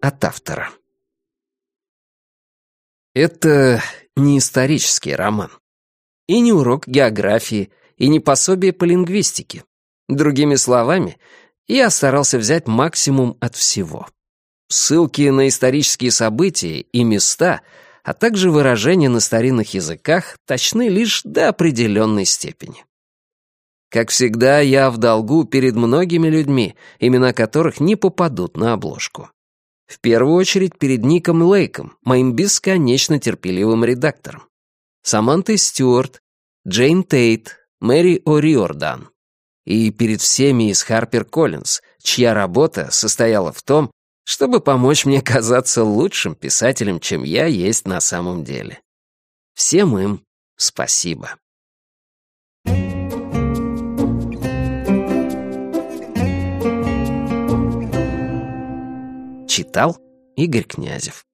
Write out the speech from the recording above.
от автора. Это не исторический роман. И не урок географии, и не пособие по лингвистике. Другими словами, я старался взять максимум от всего. Ссылки на исторические события и места, а также выражения на старинных языках точны лишь до определенной степени. Как всегда, я в долгу перед многими людьми, имена которых не попадут на обложку. В первую очередь перед Ником Лейком, моим бесконечно терпеливым редактором. Самантой Стюарт, Джейн Тейт, Мэри О'Риордан. И перед всеми из Харпер Коллинз, чья работа состояла в том, чтобы помочь мне казаться лучшим писателем, чем я есть на самом деле. Всем им спасибо. Читал Игорь Князев